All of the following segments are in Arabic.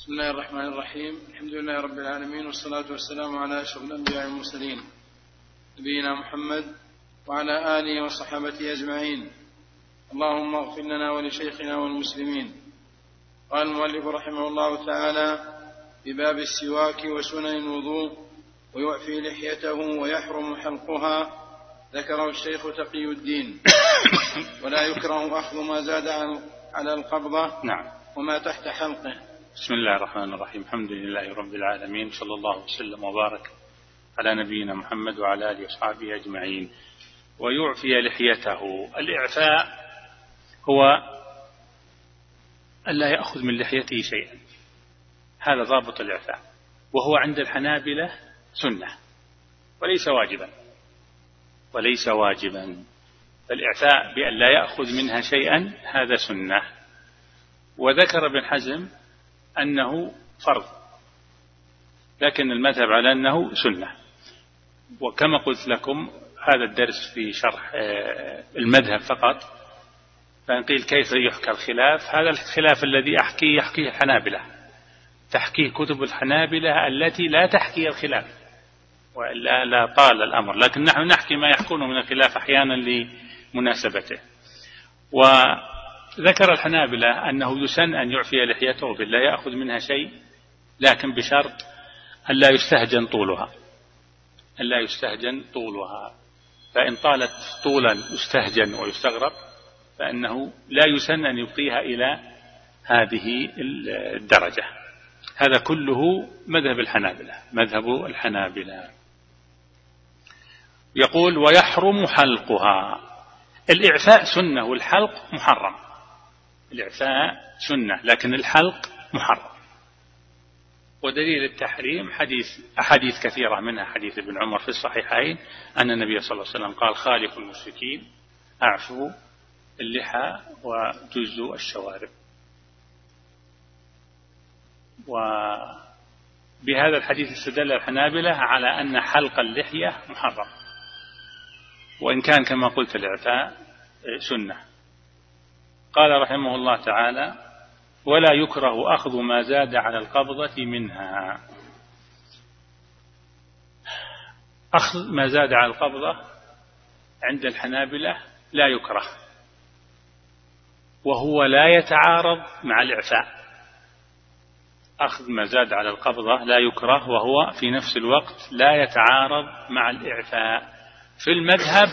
بسم الله الرحمن الرحيم الحمد لله رب العالمين والصلاة والسلام على أشرف الأنبياء والمرسلين نبينا محمد وعلى آله وصحابته أجمعين اللهم اغفر لنا ولشيخنا والمسلمين قال المؤلف رحمه الله تعالى في باب السواك وسنن الوضوء ويعفي لحيته ويحرم حلقها ذكره الشيخ تقي الدين ولا يكره أخذ ما زاد على القبضة نعم وما تحت حلقه بسم الله الرحمن الرحيم. الحمد لله رب العالمين. صلى الله وسلم وبارك على نبينا محمد وعلى آله واصحابه أجمعين. ويعفي لحيته. الإعفاء هو الا يأخذ من لحيته شيئا. هذا ضابط الإعفاء. وهو عند الحنابلة سنة. وليس واجبا. وليس واجبا. فالإعفاء بأن لا يأخذ منها شيئا هذا سنة. وذكر ابن حزم أنه فرض. لكن المذهب على أنه سنة. وكما قلت لكم هذا الدرس في شرح آه، المذهب فقط. فإن قيل كيف يحكى الخلاف هذا الخلاف الذي أحكيه يحكيه الحنابلة. تحكيه كتب الحنابلة التي لا تحكي الخلاف. وإلا لا طال الأمر. لكن نحن نحكي ما يحكونه من الخلاف أحيانا لمناسبته. و ذكر الحنابلة أنه يسن أن يعفي لحيته بالله يأخذ منها شيء لكن بشرط أن لا يستهجن طولها. أن لا يستهجن طولها. فإن طالت طولا يستهجن ويستغرب فإنه لا يسن أن يبقيها إلى هذه الدرجة. هذا كله مذهب الحنابلة مذهب الحنابلة. يقول ويحرم حلقها. الإعفاء سنة والحلق محرم. الإعفاء سنة لكن الحلق محرم. ودليل التحريم حديث أحاديث كثيرة منها حديث ابن عمر في الصحيحين أن النبي صلى الله عليه وسلم قال خالف المشركين أعفوا اللحى وجزوا الشوارب. وبهذا الحديث استدل الحنابلة على أن حلق اللحية محرم. وإن كان كما قلت الإعفاء سنة. قال رحمه الله تعالى ولا يكره أخذ ما زاد على القبضة منها. أخذ ما زاد على القبضة عند الحنابلة لا يكره وهو لا يتعارض مع الإعفاء. أخذ ما زاد على القبضة لا يكره وهو في نفس الوقت لا يتعارض مع الإعفاء. في المذهب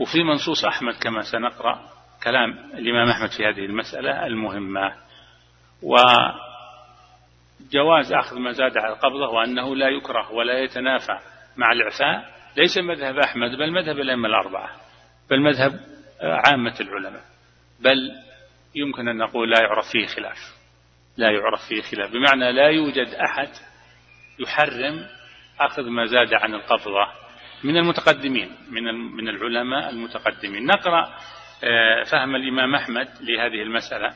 وفي منصوص أحمد كما سنقرأ كلام الإمام أحمد في هذه المسألة المهمة. وجواز أخذ ما زاد على القبضة وأنه لا يكره ولا يتنافى مع الإعفاء. ليس مذهب أحمد بل مذهب الأئمة الأربعة بل مذهب عامة العلماء. بل يمكن أن نقول لا يعرف فيه خلاف. لا يعرف فيه خلاف. بمعنى لا يوجد أحد يحرم أخذ ما زاد عن القبضة من المتقدمين من من العلماء المتقدمين. نقرأ فهم الإمام أحمد لهذه المسألة.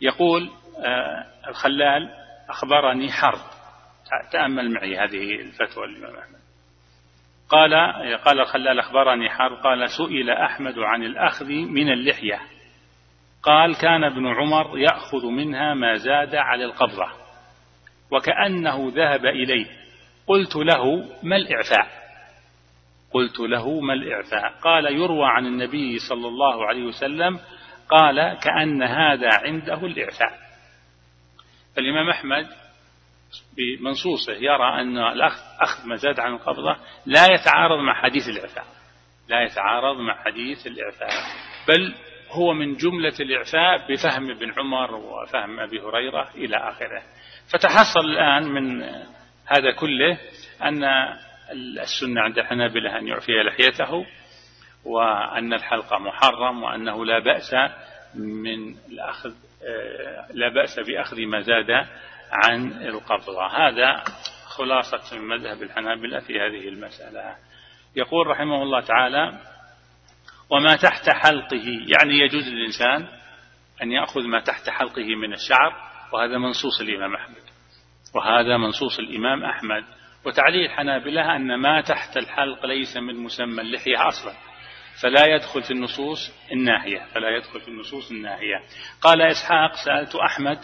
يقول آه، الخلال أخبرني حرب. تأمل معي هذه الفتوى الإمام أحمد. قال قال الخلال أخبرني حرب. قال سئل أحمد عن الأخذ من اللحية. قال كان ابن عمر يأخذ منها ما زاد على القبضة وكأنه ذهب إليه. قلت له ما الإعفاء؟ قلت له ما الإعفاء؟ قال يروى عن النبي صلى الله عليه وسلم قال كأن هذا عنده الإعفاء. فالإمام أحمد بمنصوصه يرى أن الأخذ أخذ ما زاد عن القبضة لا يتعارض مع حديث الإعفاء. لا يتعارض مع حديث الإعفاء. بل هو من جملة الإعفاء بفهم ابن عمر وفهم أبي هريرة إلى آخره. فتحصل الآن من هذا كله أن السنة عند الحنابلة أن يعفي لحيته وأن الحلق محرم وأنه لا بأس من الأخذ لا بأس بأخذ ما زاد عن القبضة. هذا خلاصة من مذهب الحنابلة في هذه المسألة. يقول رحمه الله تعالى وما تحت حلقه يعني يجوز للإنسان أن يأخذ ما تحت حلقه من الشعر وهذا منصوص الإمام أحمد. وهذا منصوص الإمام أحمد. وتعليل الحنابلة أن ما تحت الحلق ليس من مسمى اللحية أصلا فلا يدخل في النصوص الناهية فلا يدخل في النصوص الناهية. قال إسحاق سألت أحمد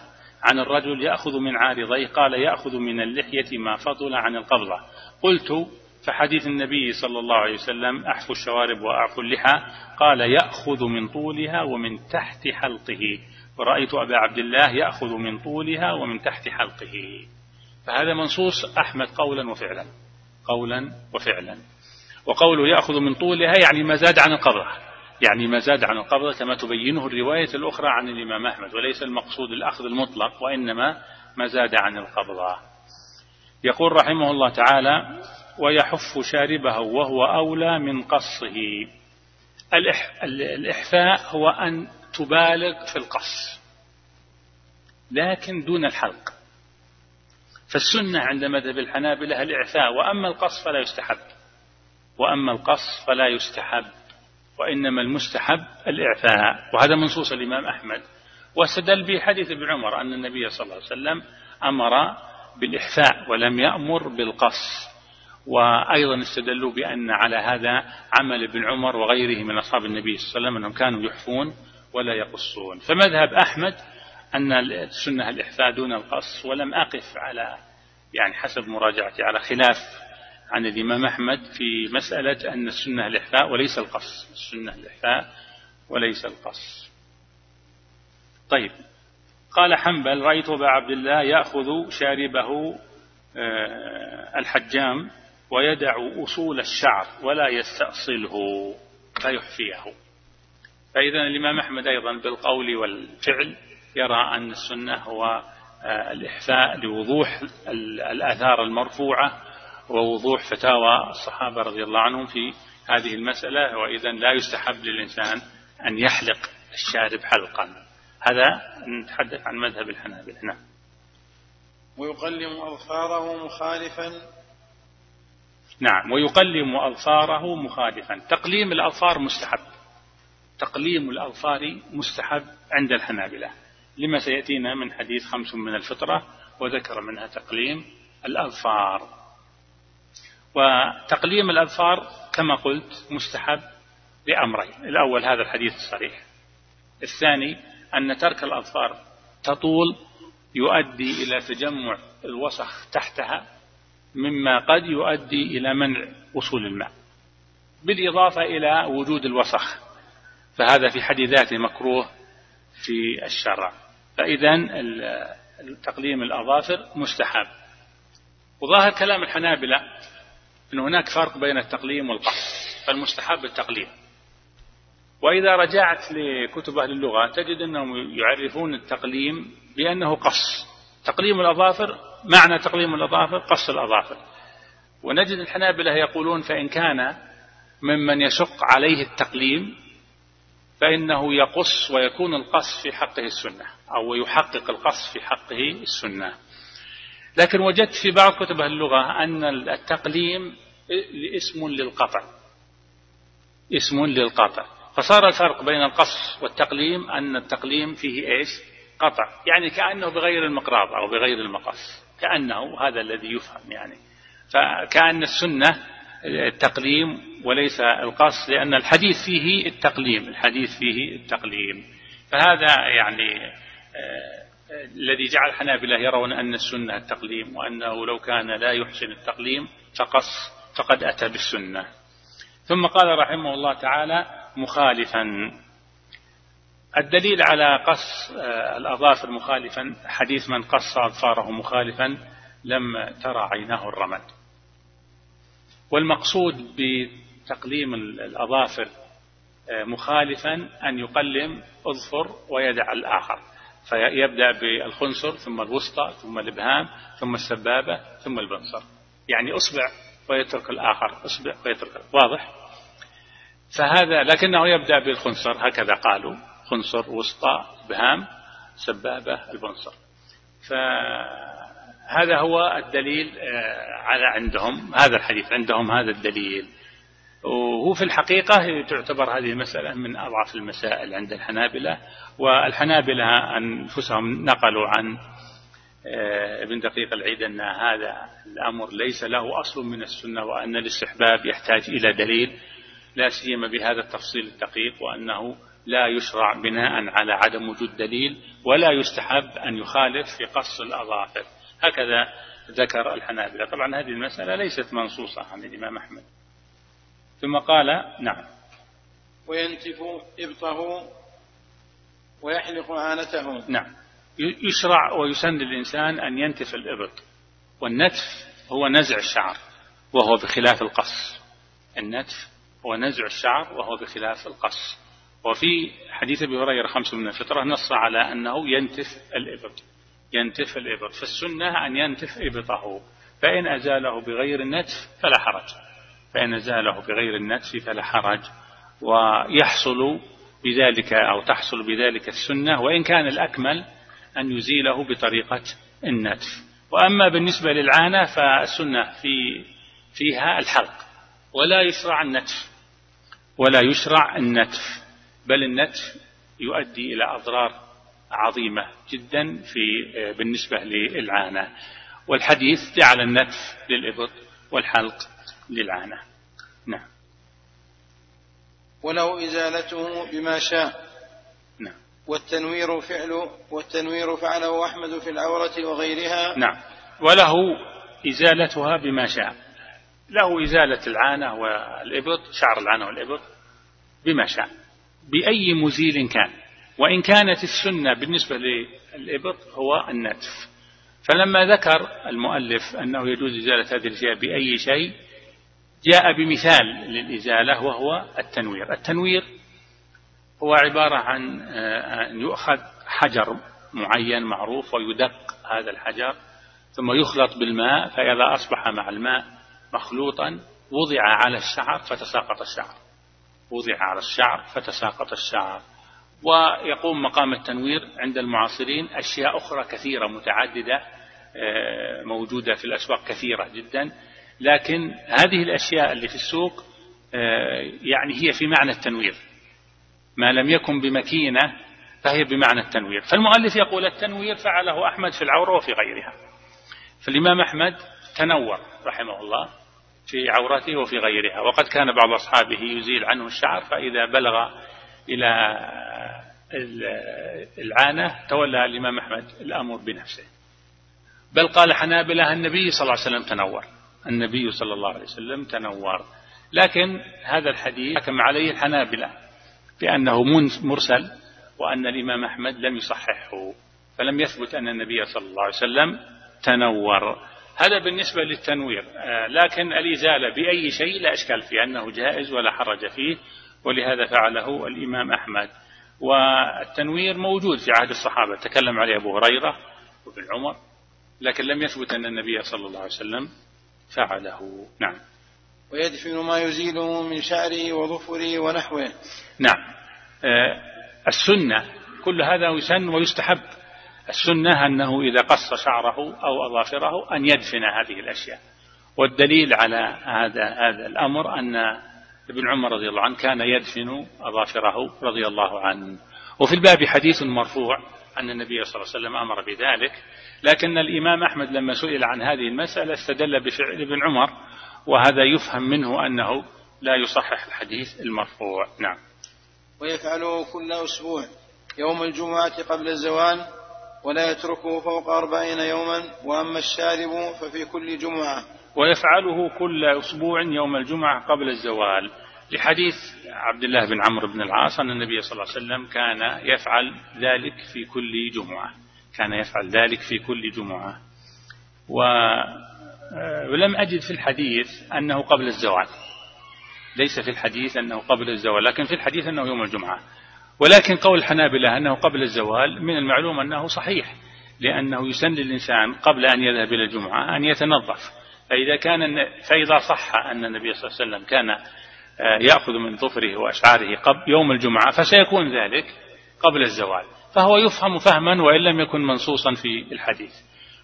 عن الرجل يأخذ من عارضيه قال يأخذ من اللحية ما فضل عن القبضة. قلت فحديث النبي صلى الله عليه وسلم أحفو الشوارب وأعفو اللحى. قال يأخذ من طولها ومن تحت حلقه. ورأيت أبا عبد الله يأخذ من طولها ومن تحت حلقه. فهذا منصوص أحمد قولا وفعلا. قولا وفعلا. وقوله يأخذ من طولها يعني ما زاد عن القبضة يعني ما زاد عن القبضة كما تبينه الرواية الأخرى عن الإمام أحمد. وليس المقصود الأخذ المطلق وإنما ما زاد عن القبضة يقول رحمه الله تعالى ويحف شاربه وهو أولى من قصه الإحفاء هو أن تبالغ في القص. لكن دون الحلق. فالسنة عند مذهب الحنابلة الإعفاء وأما القص فلا يستحب. وأما القص فلا يستحب وإنما المستحب الإعفاء. وهذا منصوص الإمام أحمد. واستدل به حديث ابن عمر أن النبي صلى الله عليه وسلم أمر بالإحفاء ولم يأمر بالقص. وأيضا استدلوا بأن على هذا عمل ابن عمر وغيره من أصحاب النبي صلى الله عليه وسلم أنهم كانوا يحفون ولا يقصون. فمذهب أحمد أن السنة الإحفاء دون القص ولم أقف على يعني حسب مراجعتي على خلاف عن الإمام أحمد في مسألة أن السنة الإحفاء وليس القص. السنة الإحفاء وليس القص. طيب. قال حنبل رأيت أبا عبد الله يأخذ شاربه آه، الحجام ويدع أصول الشعر ولا يستأصله فيحفيه. فإذا الإمام أحمد أيضا بالقول والفعل يرى أن السنة هو آه، الإحفاء لوضوح الآثار المرفوعة ووضوح فتاوى الصحابة رضي الله عنهم في هذه المسألة وإذا لا يستحب للإنسان أن يحلق الشارب حلقا. هذا نتحدث عن مذهب الحنابلة. نعم. ويقلم أظفاره مخالفا. نعم ويقلم أظفاره مخالفا. تقليم الأظفار مستحب. تقليم الأظفار مستحب عند الحنابلة. لما سيأتينا من حديث خمس من الفطرة وذكر منها تقليم الأظفار. وتقليم الأظفار كما قلت مستحب لأمرين. الأول هذا الحديث الصريح. الثاني أن ترك الأظفار تطول يؤدي إلى تجمع الوسخ تحتها مما قد يؤدي إلى منع وصول الماء بالإضافة إلى وجود الوسخ. فهذا في حد ذاته مكروه في الشرع. فإذا تقليم الأظافر مستحب. وظاهر كلام الحنابلة أن هناك فرق بين التقليم والقص فالمستحب التقليم. وإذا رجعت لكتب أهل اللغة تجد أنهم يعرفون التقليم بأنه قص تقليم الأظافر معنى تقليم الأظافر قص الأظافر. ونجد الحنابلة يقولون فإن كان ممن يشق عليه التقليم فإنه يقص ويكون القص في حقه السنة أو يحقق القص في حقه السنة. لكن وجدت في بعض كتب اللغة أن التقليم اسم للقطع اسم للقطع. فصار الفرق بين القص والتقليم أن التقليم فيه إيش؟ قطع. يعني كأنه بغير المقراض أو بغير المقص كأنه هذا الذي يفهم يعني. فكأن السنة التقليم وليس القص لأن الحديث فيه التقليم الحديث فيه التقليم. فهذا يعني آه، الذي جعل الحنابلة يرون أن السنة التقليم وأنه لو كان لا يحسن التقليم فقص فقد أتى بالسنة. ثم قال رحمه الله تعالى مخالفا. الدليل على قص آه، الأظافر مخالفا حديث من قص أظفاره مخالفا لم ترى عيناه الرمد. والمقصود بتقليم الأظافر آه، مخالفا أن يقلم أظفر ويدع الآخر. فيبدأ بالخنصر ثم الوسطى ثم الإبهام ثم السبابة ثم البنصر. يعني أصبع ويترك الآخر أصبع ويترك واضح؟ فهذا لكنه يبدأ بالخنصر هكذا قالوا. خنصر وسطى إبهام سبابة البنصر. فهذا هو الدليل آه، على عندهم هذا الحديث عندهم هذا الدليل. وهو في الحقيقة تعتبر هذه المسألة من أضعف المسائل عند الحنابلة. والحنابلة أنفسهم نقلوا عن آه، ابن دقيق العيد أن هذا الأمر ليس له أصل من السنة وأن الاستحباب يحتاج إلى دليل لا سيما بهذا التفصيل الدقيق وأنه لا يشرع بناء على عدم وجود دليل ولا يستحب أن يخالف في قص الأظافر. هكذا ذكر الحنابلة. طبعا هذه المسألة ليست منصوصة عن الإمام أحمد. ثم قال نعم. وينتف إبطه ويحلق عانته نعم. يشرع ويسن للإنسان أن ينتف الإبط. والنتف هو نزع الشعر وهو بخلاف القص. النتف هو نزع الشعر وهو بخلاف القص. وفي حديث أبي هريرة خمس من الفطرة نص على أنه ينتف الإبط. ينتف الابط فالسنه أن ينتف إبطه فإن أزاله بغير النتف فلا حرج. فإن أزاله بغير النتف فلا حرج. ويحصل بذلك أو تحصل بذلك السنة وإن كان الأكمل أن يزيله بطريقة النتف. وأما بالنسبة للعانة فالسنة في فيها الحلق. ولا يشرع النتف. ولا يشرع النتف. بل النتف يؤدي إلى أضرار عظيمة جدا في بالنسبة للعانة. والحديث جعل النتف للإبط والحلق للعانة. نعم. وله إزالته بما شاء. نعم. والتنوير فعل والتنوير فعله أحمد في العورة وغيرها. نعم. وله إزالتها بما شاء. له إزالة العانة والإبط شعر العانة والإبط بما شاء. بأي مزيل كان. وإن كانت السنة بالنسبة للإبط هو النتف. فلما ذكر المؤلف أنه يجوز إزالة هذه الأشياء بأي شيء جاء بمثال للإزالة وهو التنوير. التنوير هو عبارة عن آه، أن يؤخذ حجر معين معروف ويدق هذا الحجر ثم يخلط بالماء فإذا أصبح مع الماء مخلوطا وضع على الشعر فتساقط الشعر. وضع على الشعر فتساقط الشعر. ويقوم مقام التنوير عند المعاصرين. أشياء أخرى كثيرة متعددة آه، موجودة في الأسواق كثيرة جدا. لكن هذه الأشياء اللي في السوق آه، يعني هي في معنى التنوير. ما لم يكن بمكينة فهي بمعنى التنوير. فالمؤلف يقول التنوير فعله أحمد في العورة وفي غيرها. فالإمام أحمد تنور رحمه الله في عورته وفي غيرها. وقد كان بعض أصحابه يزيل عنه الشعر فإذا بلغ إلى العانة تولى الإمام أحمد الأمر بنفسه. بل قال حنابلة النبي صلى الله عليه وسلم تنور. النبي صلى الله عليه وسلم تنور. لكن هذا الحديث حكم عليه الحنابلة بأنه مرسل وأن الإمام أحمد لم يصححه فلم يثبت أن النبي صلى الله عليه وسلم تنور. هذا بالنسبة للتنوير. آه، لكن الإزالة بأي شيء لا إشكال فيه أنه جائز ولا حرج فيه. ولهذا فعله الإمام أحمد. والتنوير موجود في عهد الصحابة. تكلم عليه أبو هريرة وابن عمر لكن لم يثبت أن النبي صلى الله عليه وسلم فعله. نعم. ويدفن ما يزيله من شعره وظفره ونحوه. نعم. آه، السنة كل هذا يسن ويستحب. السنة أنه إذا قص شعره أو أظافره أن يدفن هذه الأشياء. والدليل على هذا هذا الأمر أن ابن عمر رضي الله عنه كان يدفن أظافره رضي الله عنه. وفي الباب حديث مرفوع أن النبي صلى الله عليه وسلم أمر بذلك لكن الإمام أحمد لما سئل عن هذه المسألة استدل بفعل ابن عمر وهذا يفهم منه أنه لا يصحح الحديث المرفوع. نعم. ويفعله كل أسبوع يوم الجمعة قبل الزوال ولا يتركه فوق أربعين يوما وأما الشارب ففي كل جمعة. ويفعله كل أسبوع يوم الجمعة قبل الزوال. لحديث عبد الله بن عمرو بن العاص أن النبي صلى الله عليه وسلم كان يفعل ذلك في كل جمعة. كان يفعل ذلك في كل جمعة. ولم أجد في الحديث أنه قبل الزوال. ليس في الحديث أنه قبل الزوال لكن في الحديث أنه يوم الجمعة. ولكن قول الحنابلة أنه قبل الزوال من المعلوم أنه صحيح لأنه يسن للإنسان قبل أن يذهب إلى الجمعة أن يتنظف. فإذا كان فإذا صح أن النبي صلى الله عليه وسلم كان آه، يأخذ من ظفره وأشعاره قبل يوم الجمعة فسيكون ذلك قبل الزوال. فهو يفهم فهما وإن لم يكن منصوصا في الحديث.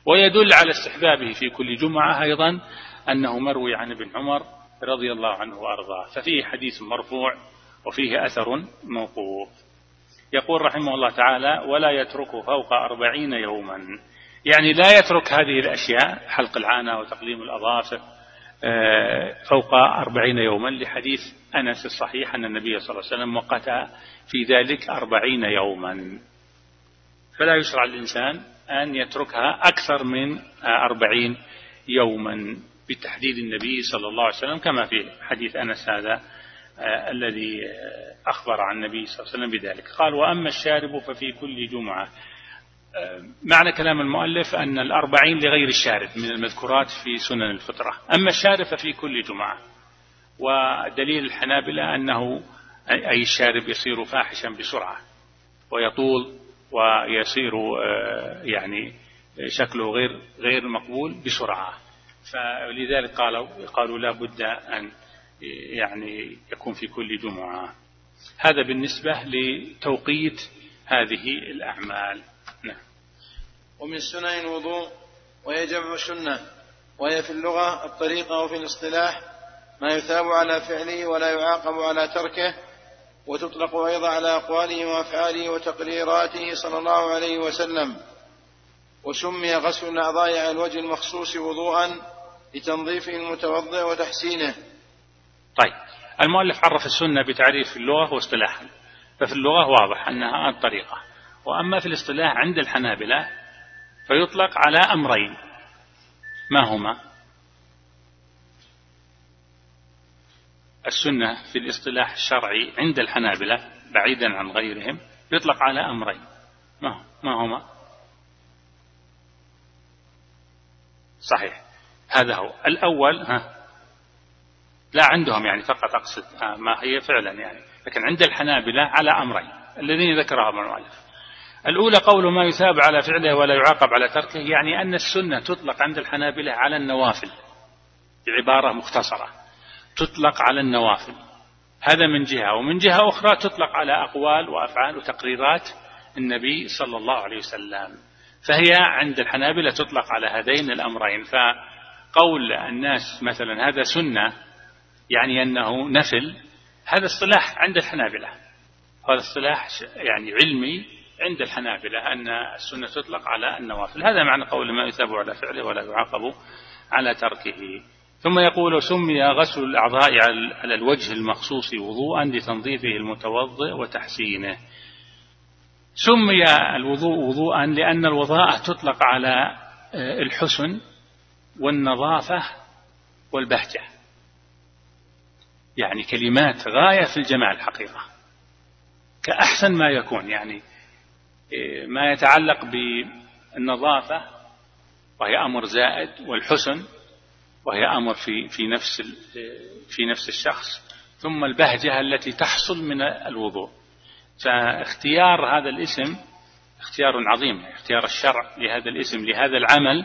ويدل على استحبابه في كل جمعة أيضا أنه مروي عن ابن عمر رضي الله عنه وأرضاه. ففيه حديث مرفوع وفيه أثر موقوف. يقول رحمه الله تعالى ولا يتركه فوق أربعين يوما. يعني لا يترك هذه الأشياء حلق العانة وتقليم الأظافر آه، فوق أربعين يوما لحديث أنس الصحيح أن النبي صلى الله عليه وسلم وقت في ذلك أربعين يوما. فلا يشرع الإنسان أن يتركها أكثر من أربعين يوما بتحديد النبي صلى الله عليه وسلم كما في حديث أنس هذا آه، الذي أخبر عن النبي صلى الله عليه وسلم بذلك. قال وأما الشارب ففي كل جمعة. آه، معنى كلام المؤلف أن الأربعين لغير الشارب من المذكورات في سنن الفطرة. أما الشارب ففي كل جمعة. ودليل الحنابلة أنه أي الشارب يصير فاحشا بسرعة ويطول ويصير آه، يعني شكله غير غير مقبول بسرعة. فلذلك قالوا قالوا لا بد أن يعني يكون في كل جمعة. هذا بالنسبة لتوقيت هذه الأعمال. ومن سنن الوضوء وهي جمع سنة وهي في اللغة الطريقة وفي الاصطلاح ما يثاب على فعله ولا يعاقب على تركه وتطلق أيضا على أقواله وأفعاله وتقريراته صلى الله عليه وسلم. وسمي غسل الأعضاء على الوجه المخصوص وضوءا لتنظيفه المتوضئ وتحسينه. طيب. المؤلف عرف السنة بتعريف اللغة واصطلاحا ففي اللغة واضح أنها الطريقة وأما في الاصطلاح عند الحنابلة فيطلق على أمرين. ما هما؟ السنة في الاصطلاح الشرعي عند الحنابلة بعيدا عن غيرهم يطلق على أمرين. ما, ما هما؟ صحيح. هذا هو. الأول ها لا عندهم يعني فقط أقصد ما هي فعلا يعني لكن عند الحنابلة على أمرين الذين ذكرهم المؤلف الأولى قول ما يثاب على فعله ولا يعاقب على تركه يعني أن السنة تطلق عند الحنابلة على النوافل بعبارة مختصرة تطلق على النوافل. هذا من جهة ومن جهة أخرى تطلق على أقوال وأفعال وتقريرات النبي صلى الله عليه وسلم. فهي عند الحنابلة تطلق على هذين الأمرين. فقول الناس مثلا هذا سنة يعني أنه نفل هذا اصطلاح عند الحنابلة. هذا اصطلاح يعني علمي عند الحنابلة أن السنة تطلق على النوافل. هذا معنى قول ما يثاب على فعله ولا يعاقب على تركه. ثم يقول سمي غسل الأعضاء على الوجه المخصوص وضوءا لتنظيفه المتوضئ وتحسينه. سمي الوضوء وضوءا لأن الوضاء تطلق على آه، الحسن والنظافة والبهجة. يعني كلمات غاية في الجمال حقيقة كأحسن ما يكون يعني ما يتعلق بالنظافة وهي أمر زائد والحسن وهي أمر في في نفس في نفس الشخص. ثم البهجة التي تحصل من الوضوء. فاختيار هذا الاسم اختيار عظيم اختيار الشرع لهذا الاسم لهذا العمل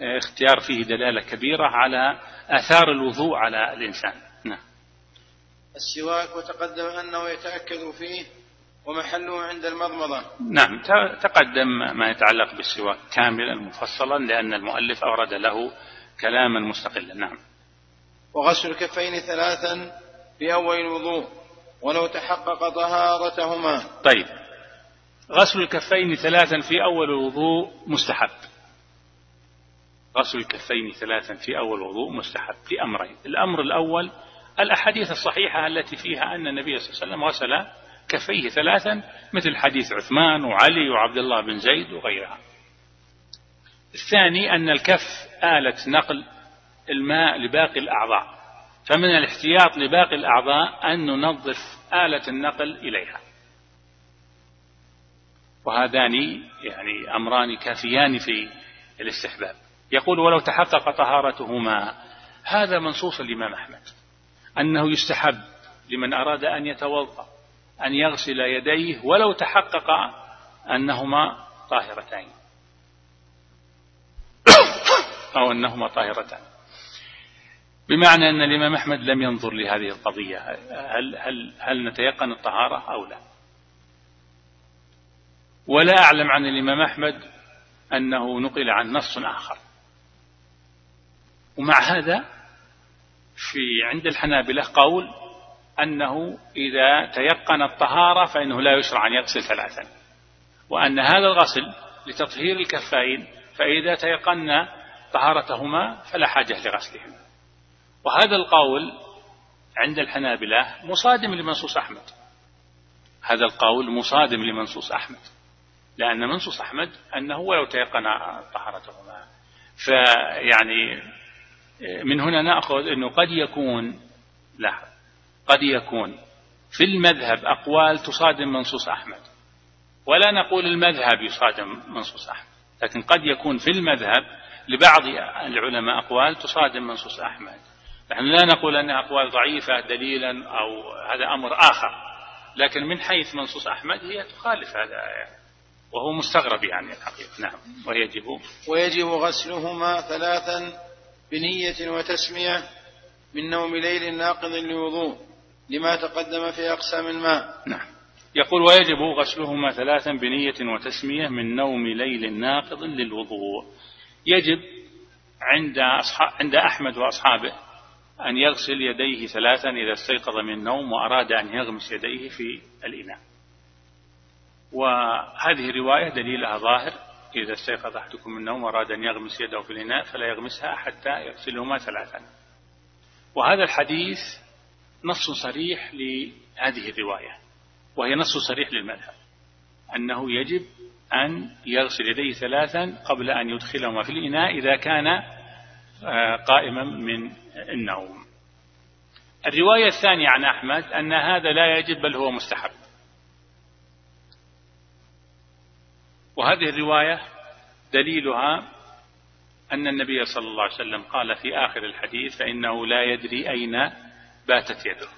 اختيار فيه دلالة كبيرة على آثار الوضوء على الإنسان. نعم. السواك وتقدم أنه يتأكد فيه ومحله عند المضمضة. نعم تقدم ما يتعلق بالسواك كاملا مفصلا لأن المؤلف أورد له كلاما مستقلا. نعم. وغسل الكفين ثلاثا في أول الوضوء ولو تحقق طهارتهما. طيب. غسل الكفين ثلاثا في أول الوضوء مستحب. غسل الكفين ثلاثا في أول الوضوء مستحب لأمرين. الأمر الأول الأحاديث الصحيحة التي فيها أن النبي صلى الله عليه وسلم غسل كفيه ثلاثا مثل حديث عثمان وعلي وعبد الله بن زيد وغيرها. الثاني أن الكف آلة نقل الماء لباقي الأعضاء. فمن الاحتياط لباقي الأعضاء أن ننظف آلة النقل إليها. وهذان يعني أمران كافيان في الاستحباب. يقول ولو تحقق طهارتهما هذا منصوص الإمام أحمد. أنه يستحب لمن أراد أن يتوضأ أن يغسل يديه ولو تحقق أنهما طاهرتين. أو أنهما طاهرتان. بمعنى أن الإمام أحمد لم ينظر لهذه القضية. هل, هل, هل نتيقن الطهارة أو لا؟ ولا أعلم عن الإمام أحمد أنه نقل عن نص آخر. ومع هذا في عند الحنابلة قول أنه إذا تيقن الطهارة فإنه لا يشرع أن يغسل ثلاثا. وأن هذا الغسل لتطهير الكفين فإذا تيقنا طهارتهما فلا حاجة لغسلهما. وهذا القول عند الحنابلة مصادم لمنصوص أحمد. هذا القول مصادم لمنصوص أحمد. لأن منصوص أحمد أنه ولو تيقن طهارتهما. فيعني من هنا نأخذ أنه قد يكون لاحظ قد يكون. في المذهب أقوال تصادم منصوص أحمد. ولا نقول المذهب يصادم منصوص أحمد. لكن قد يكون في المذهب لبعض العلماء أقوال تصادم منصوص أحمد. نحن لا نقول أنها أقوال ضعيفة دليلا أو هذا أمر آخر. لكن من حيث منصوص أحمد هي تخالف هذا. وهو مستغرب يعني الحقيقة. نعم. ويجب ويجب غسلهما ثلاثا بنية وتسمية من نوم ليل ناقض لوضوء. لما تقدم في أقسام الماء. نعم. يقول ويجب غسلهما ثلاثا بنية وتسمية من نوم ليل ناقض للوضوء. يجب عند أصحاب عند أحمد وأصحابه أن يغسل يديه ثلاثا إذا استيقظ من النوم وأراد أن يغمس يديه في الإناء. وهذه الرواية دليلها ظاهر. إذا استيقظ أحدكم من النوم وأراد أن يغمس يده في الإناء فلا يغمسها حتى يغسلهما ثلاثا. وهذا الحديث نص صريح لهذه الرواية وهي نص صريح للمذهب أنه يجب أن يغسل يديه ثلاثا قبل أن يدخلهما في الإناء إذا كان آه، قائما من النوم. الرواية الثانية عن أحمد أن هذا لا يجب بل هو مستحب. وهذه الرواية دليلها أن النبي صلى الله عليه وسلم قال في آخر الحديث فإنه لا يدري أين باتت يده.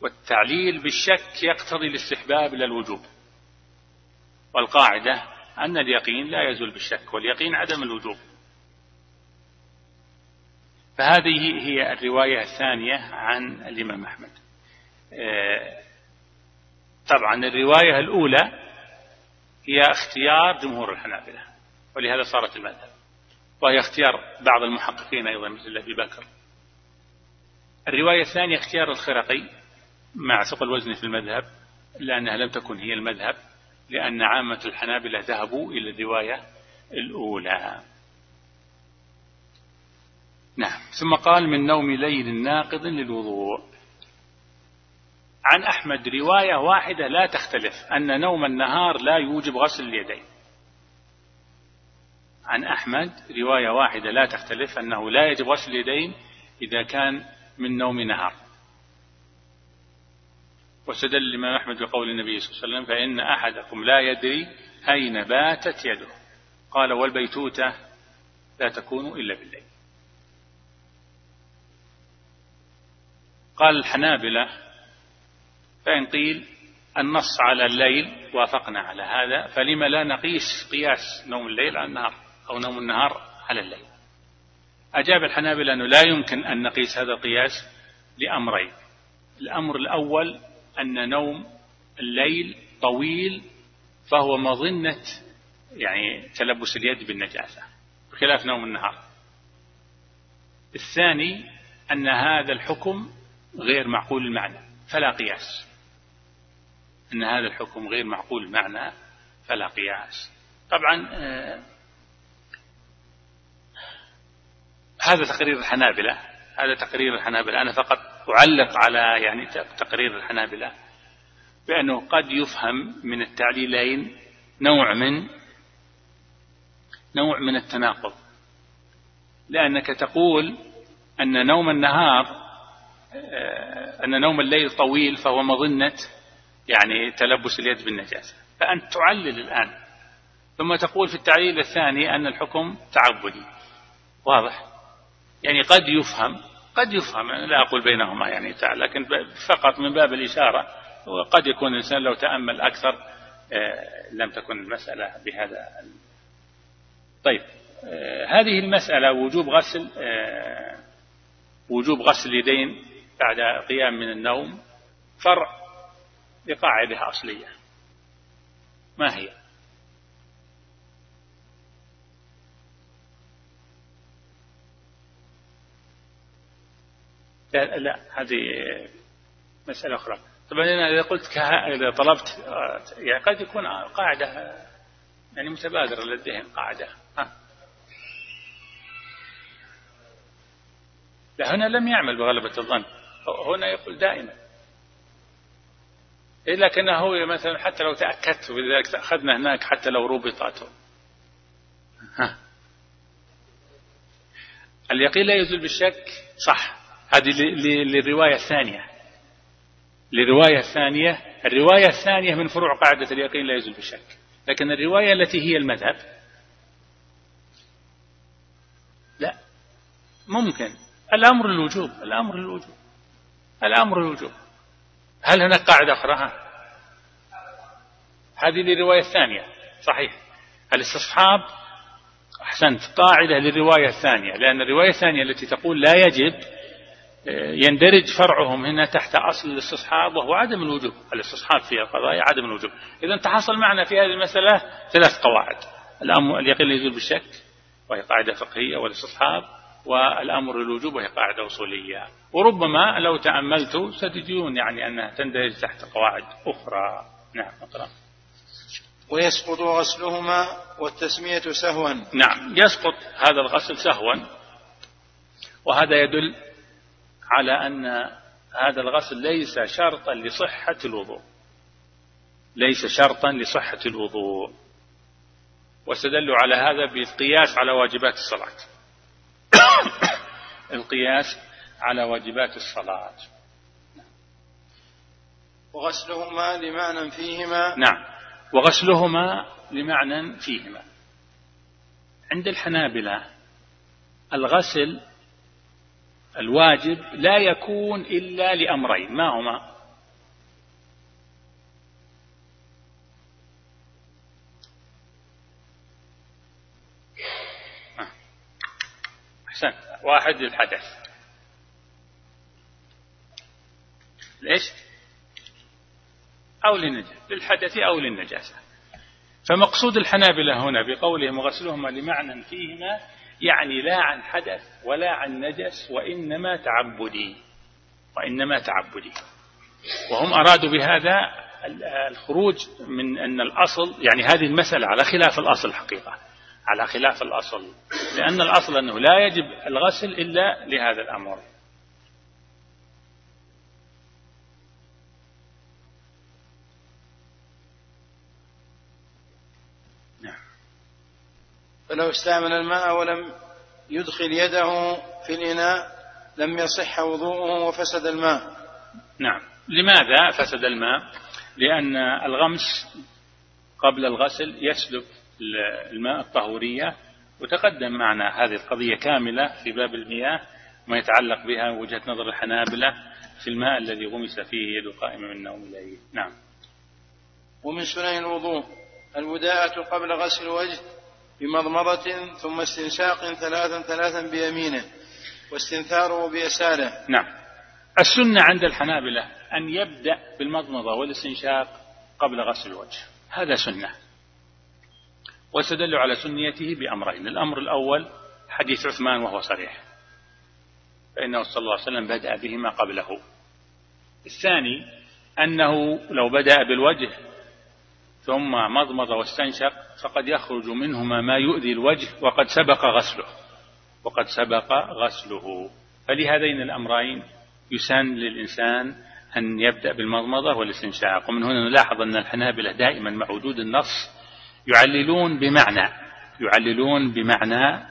والتعليل بالشك يقتضي الاستحباب لا الوجوب. والقاعدة أن اليقين لا يزول بالشك واليقين عدم الوجوب. فهذه هي الرواية الثانية عن الإمام أحمد. آه، طبعا الرواية الأولى هي اختيار جمهور الحنابلة ولهذا صارت المذهب. وهي اختيار بعض المحققين أيضا مثل أبي بكر. الرواية الثانية اختيار الخرقي مع ثقل الوزن في المذهب لأنها لم تكن هي المذهب لأن عامة الحنابلة ذهبوا إلى الرواية الأولى. نعم. ثم قال من نوم ليل ناقض للوضوء عن أحمد رواية واحدة لا تختلف أن نوم النهار لا يوجب غسل اليدين. عن أحمد رواية واحدة لا تختلف أنه لا يجب غسل اليدين إذا كان من نوم نهار. واستدل الإمام أحمد بقول النبي صلى الله عليه وسلم فإن أحدكم لا يدري أين باتت يده. قال والبيتوتة لا تكون إلا بالليل. قال الحنابلة فإن قيل النص على الليل وافقنا على هذا فلما لا نقيس قياس نوم الليل على النهار أو نوم النهار على الليل. أجاب الحنابلة أنه لا يمكن أن نقيس هذا القياس لأمرين. الأمر الأول أن نوم الليل طويل فهو مظنة يعني تلبس اليد بالنجاسة بخلاف نوم النهار. الثاني أن هذا الحكم غير معقول المعنى فلا قياس. أن هذا الحكم غير معقول المعنى فلا قياس. طبعا هذا تقرير الحنابلة هذا تقرير الحنابلة. أنا فقط أعلق على يعني تقرير الحنابلة بأنه قد يفهم من التعليلين نوع من نوع من التناقض. لأنك تقول أن نوم النهار آه، أن نوم الليل طويل فهو مظنة يعني تلبس اليد بالنجاسة. فأنت تعلل الآن. ثم تقول في التعليل الثاني أن الحكم تعبدي. واضح؟ يعني قد يفهم قد يفهم لا أقول بينهما يعني لكن فقط من باب الإشارة وقد يكون الإنسان لو تأمل أكثر آه، لم تكن المسألة بهذا طيب آه، هذه المسألة وجوب غسل وجوب غسل اليدين بعد قيام من النوم فرع لقاعدة أصلية ما هي؟ لا, لا هذه مسألة أخرى. طبعا أنا إذا قلت إذا طلبت يعني قد يكون قاعدة يعني متبادرة للذهن قاعدة. ها. لا هنا لم يعمل بغلبة الظن. هنا يقول دائما. إيه لكنه مثلا حتى لو تأكدت ولذلك أخذنا هناك حتى لو ربطته ها. اليقين لا يزول بالشك؟ صح. هذه للرواية الثانية. للرواية الثانية. الرواية الثانية من فروع قاعدة اليقين لا يزول بالشك لكن الرواية التي هي المذهب لا. ممكن. الأمر الوجوب الأمر الوجوب الأمر الوجوب هل هناك قاعدة أخرى؟ هذه للرواية الثانية. صحيح. الاستصحاب. أحسنت. قاعدة للرواية الثانية. لأن الرواية الثانية التي تقول لا يجب يندرج فرعهم هنا تحت أصل الاستصحاب وهو عدم الوجوب. الاستصحاب في القضايا عدم الوجوب. إذا تحصل معنا في هذه المسألة ثلاث قواعد. الأمر اليقين يزول بالشك وهي قاعدة فقهية والاستصحاب والأمر الوجوب وهي قاعدة أصولية. وربما لو تأملت ستجدون يعني أنها تندرج تحت قواعد أخرى. نعم أقرأ. ويسقط غسلهما والتسمية سهوا. نعم يسقط هذا الغسل سهوا وهذا يدل على أن هذا الغسل ليس شرطا لصحة الوضوء. ليس شرطا لصحة الوضوء. واستدلوا على هذا بالقياس على واجبات الصلاة. القياس على واجبات الصلاة. وغسلهما لمعنى فيهما؟ نعم. وغسلهما لمعنى فيهما. عند الحنابلة الغسل الواجب لا يكون إلا لأمرين ما هما؟ أحسن. واحد للحدث. ليش؟ أو للحدث أو للنجاسة فمقصود الحنابلة هنا بقولهم غسلهما لمعنى فيهما يعني لا عن حدث ولا عن نجس وإنما تعبدي وإنما تعبدي. وهم أرادوا بهذا الخروج من أن الأصل يعني هذه المسألة على خلاف الأصل الحقيقة على خلاف الأصل لأن الأصل أنه لا يجب الغسل إلا لهذا الأمر. فلو استعمل الماء ولم يدخل يده في الإناء لم يصح وضوءه وفسد الماء. نعم. لماذا فسد الماء؟ لأن الغمس قبل الغسل يسلب الماء الطهورية وتقدم معنا هذه القضية كاملة في باب المياه ما يتعلق بها وجهة نظر الحنابلة في الماء الذي غمس فيه يد قائمة من نوم الليل. نعم. ومن سنن الوضوء الوداءة قبل غسل الوجه بمضمضة ثم استنشاق ثلاثا ثلاثا بيمينه واستنثاره بيساره. نعم. السنة عند الحنابلة أن يبدأ بالمضمضة والاستنشاق قبل غسل الوجه. هذا سنة. واستدلوا على سنيته بأمرين. الأمر الأول حديث عثمان وهو صريح. فإنه صلى الله عليه وسلم بدأ بهما قبله. الثاني أنه لو بدأ بالوجه ثم مضمض واستنشق فقد يخرج منهما ما يؤذي الوجه وقد سبق غسله. وقد سبق غسله. فلهذين الأمرين يسن للإنسان أن يبدأ بالمضمضة والاستنشاق. ومن هنا نلاحظ أن الحنابلة دائما مع وجود النص يعللون بمعنى يعللون بمعنى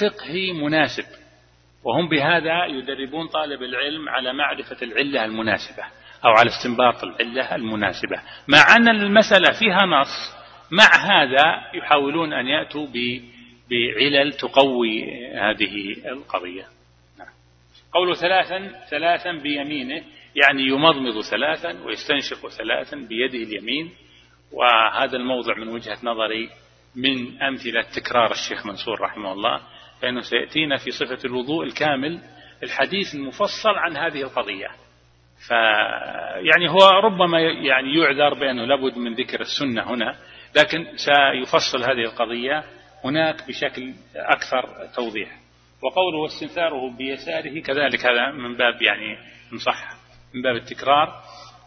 فقهي مناسب. وهم بهذا يدربون طالب العلم على معرفة العلة المناسبة. أو على استنباط العلة المناسبة. مع أن المسألة فيها نص. مع هذا يحاولون أن يأتوا بعلل تقوي هذه القضية. نعم. قوله ثلاثا ثلاثا بيمينه يعني يمضمض ثلاثا ويستنشق ثلاثا بيده اليمين. وهذا الموضع من وجهة نظري من أمثلة تكرار الشيخ منصور رحمه الله فإنه سيأتينا في صفة الوضوء الكامل الحديث المفصل عن هذه القضية. ف يعني هو ربما يعني يعذر بأنه لابد من ذكر السنة هنا لكن سيفصل هذه القضية هناك بشكل أكثر توضيح. وقوله واستنثاره بيساره كذلك هذا من باب يعني إن صح من باب التكرار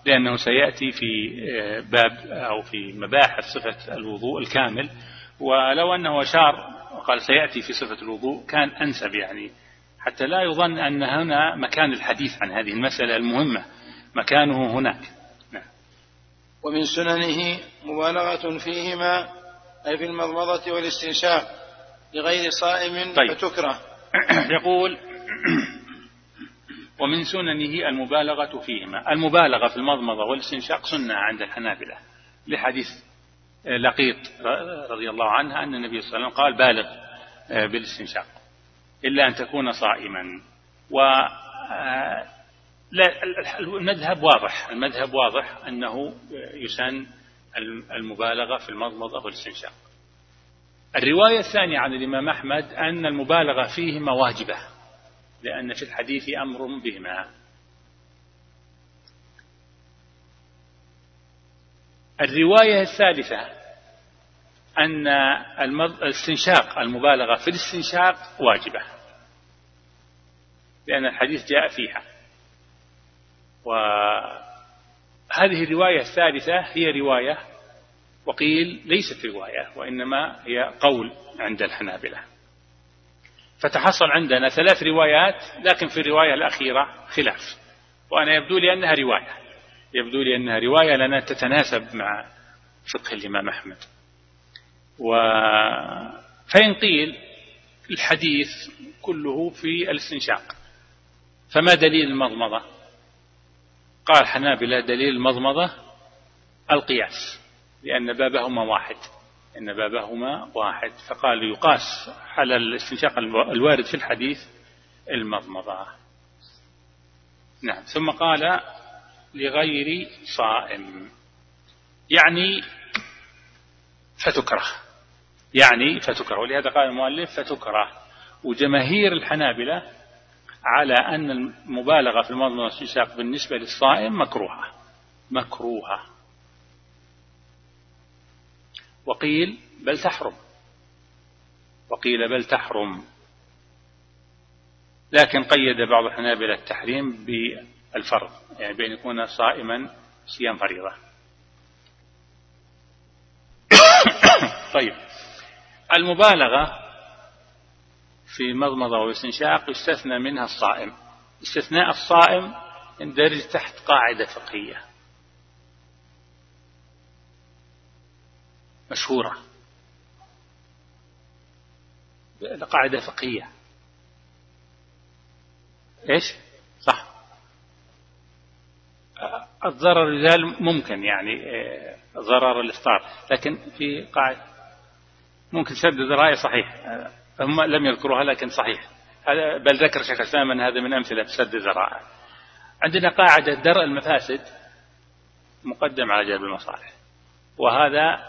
لأنه سيأتي في آه، باب أو في مباحث صفة الوضوء الكامل. ولو أنه أشار وقال سيأتي في صفة الوضوء كان أنسب يعني حتى لا يظن أن هنا مكان الحديث عن هذه المسألة المهمة. مكانه هناك. نعم. ومن سننه مبالغة فيهما أي في المضمضة والاستنشاق لغير صائم طيب. فتكره. يقول ومن سننه المبالغة فيهما. المبالغة في المضمضة والاستنشاق سنة عند الحنابلة. لحديث لقيط رضي الله عنها أن النبي صلى الله عليه وسلم قال بالغ بالاستنشاق. إلا أن تكون صائما. و لا المذهب واضح. المذهب واضح أنه يسن المبالغة في المضمضة والاستنشاق. الرواية الثانية عن الإمام أحمد أن المبالغة فيهما واجبة لأن في الحديث أمر بهما. الرواية الثالثة أن الاستنشاق المبالغة في الاستنشاق واجبة. لأن الحديث جاء فيها. وهذه الرواية الثالثة هي رواية وقيل ليست رواية وإنما هي قول عند الحنابلة. فتحصل عندنا ثلاث روايات لكن في الرواية الأخيرة خلاف. وأنا يبدو لي أنها رواية. يبدو لي أنها رواية لأنها تتناسب مع فقه الإمام أحمد. و فإن قيل الحديث كله في الاستنشاق. فما دليل المضمضة؟ قال حنابلة دليل المضمضة القياس لأن بابهما واحد إن بابهما واحد. فقال يقاس على الاستنشاق الوارد في الحديث المضمضة. نعم ثم قال لغير صائم يعني فتكره. يعني فتكره. ولهذا قال المؤلف فتكره. وجماهير الحنابلة على أن المبالغة في المضمضة والاستنشاق بالنسبة للصائم مكروهة. مكروهة. وقيل بل تحرم. وقيل بل تحرم. لكن قيد بعض الحنابلة التحريم بالفرض. يعني بأن يكون صائما صيام فريضة. طيب. المبالغة في مضمضة واستنشاق يستثنى منها الصائم. استثناء الصائم يندرج تحت قاعدة فقهية. مشهورة. قاعدة فقهية. إيش؟ صح. الضرر الرجال ممكن يعني آه، ضرر الإفطار. لكن في قاعدة ممكن سد ذرائع صحيح. هم لم يذكروها لكن صحيح. بل ذكر شيخ الإسلام أن هذا من أمثلة سد الذرائع عندنا قاعدة درء المفاسد مقدم على جلب المصالح. وهذا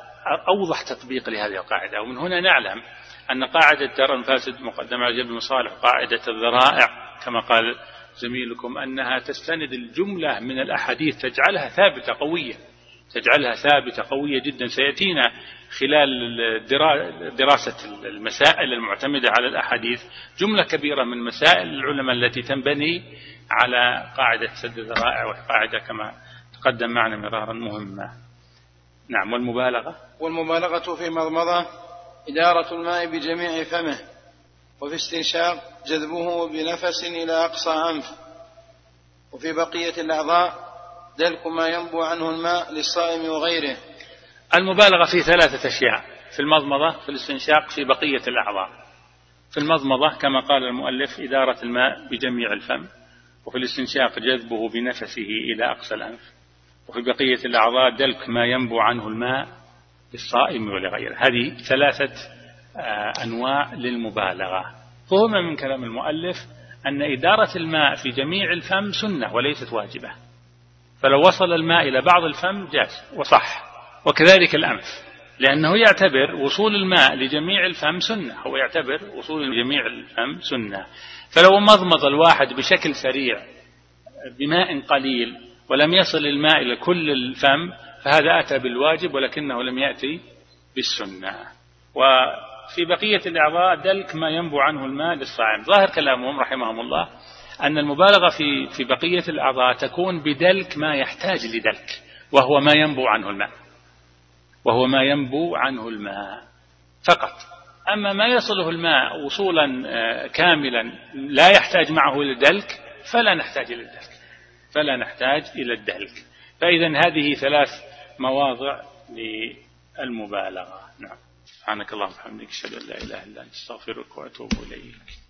أوضح تطبيق لهذه القاعدة. ومن هنا نعلم أن قاعدة درء المفاسد مقدمة على جلب المصالح وقاعدة الذرائع كما قال زميلكم أنها تستند الجملة من الأحاديث تجعلها ثابتة قوية. تجعلها ثابتة قوية جدا. سيأتينا خلال دراسة المسائل المعتمدة على الأحاديث جملة كبيرة من مسائل العلماء التي تنبني على قاعدة سد الذرائع وقاعدة كما تقدم معنا مرارا مهمة. نعم والمبالغة؟ والمبالغة في مضمضة إدارة الماء بجميع فمه وفي استنشاق جذبه بنفس إلى أقصى أنف وفي بقية الأعضاء دلك ما ينبو عنه الماء للصائم وغيره. المبالغة في ثلاثة أشياء في المضمضة في الاستنشاق في بقية الأعضاء. في المضمضة كما قال المؤلف إدارة الماء بجميع الفم وفي الاستنشاق جذبه بنفسه إلى أقصى الأنف. وفي بقية الأعضاء دلك ما ينبو عنه الماء للصائم ولغيره. هذه ثلاثة آه، أنواع للمبالغة. فهم من كلام المؤلف أن إدارة الماء في جميع الفم سنة وليست واجبة. فلو وصل الماء إلى بعض الفم جاز وصح. وكذلك الأنف. لأنه يعتبر وصول الماء لجميع الفم سنة. هو يعتبر وصول لجميع الفم سنة. فلو مضمض الواحد بشكل سريع بماء قليل ولم يصل الماء إلى كل الفم فهذا أتى بالواجب ولكنه لم يأتي بالسنة. وفي بقية الأعضاء دلك ما ينبو عنه الماء للصائم ظاهر كلامهم رحمهم الله أن المبالغة في في بقية الأعضاء تكون بدلك ما يحتاج لدلك وهو ما ينبو عنه الماء. وهو ما ينبو عنه الماء فقط. أما ما يصله الماء وصولا آه، كاملا لا يحتاج معه إلى دلك فلا نحتاج إلى الدلك فلا نحتاج إلى الدلك. فإذا هذه ثلاث مواضع للمبالغة. نعم. سبحانك اللهم وبحمدك أشهد أن لا إله إلا أنت أستغفرك وأتوب إليك.